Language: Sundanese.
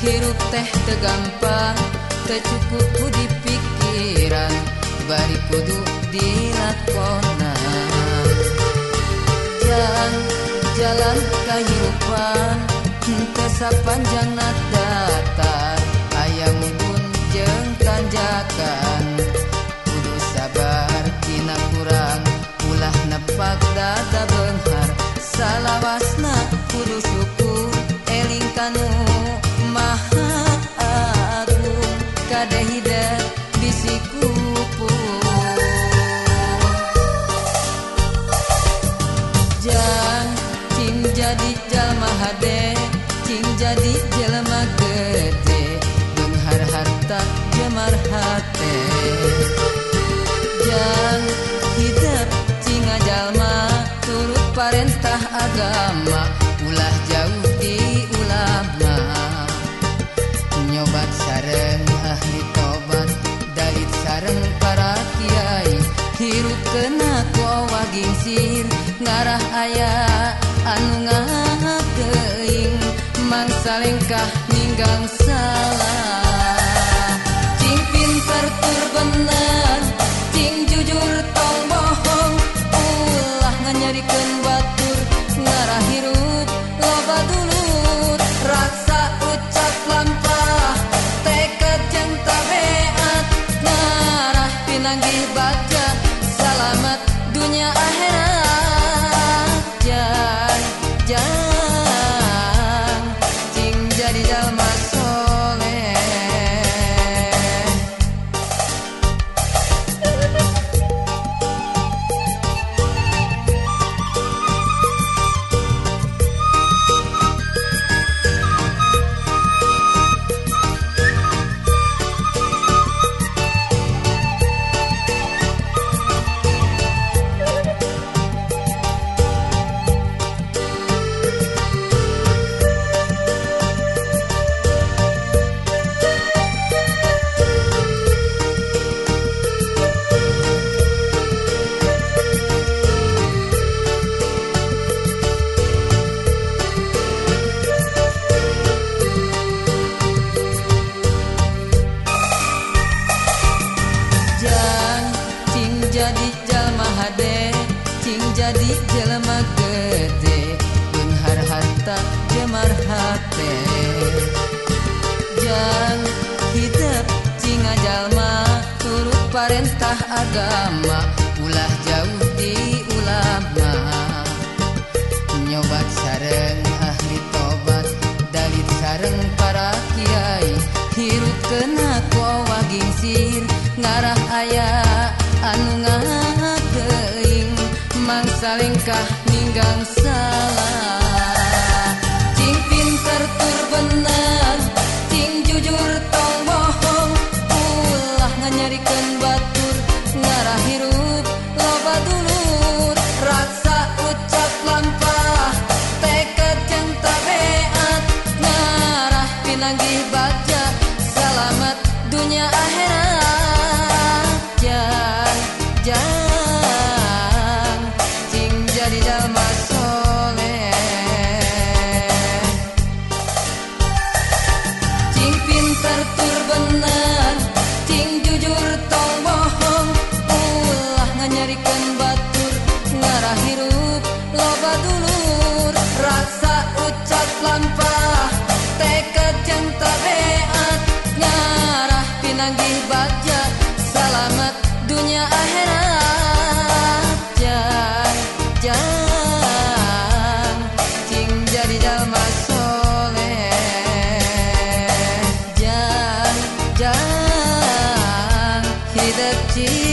hirup teh tegampang tercukup ku di pikiran. Bari kudu dilakonan. Jalan jalan kehidupan tesa panjang datar ayam pun jeng tanjakan Jan hidup Cina Jalma turut Parentah agama ulah jauh di ulama. Nyobat sareng ahli tobat Dalit sareng para kiai. Hirup kena ko wagingsir ngarah ayah anu ngageing mangsalengkah ninggang salah. tutur bener Ting jujur tong bohong. Ulah nganyarikeun batur. Ngarah hirup loba dulut. Rasa ucap lampah. Tekad yang tabeat Ngarah pinanggih baca. Selamat dunia akhirat. agama ulah jauh di ulama. Nyobat sareng ahli tobat Dalit sareng para kiai. Hirup kena ko gingsir ngarah ayah anu ngakeing mangsalingkah ninggang salah. Cing pinter tur bener cing jujur tong bohong. Ulah nganyarikeun batu hirup loba dulur rasa ucap lampah tekad yang tabeat ngarah pinanggih baca selamat dunia akhirat. indah hidup cinta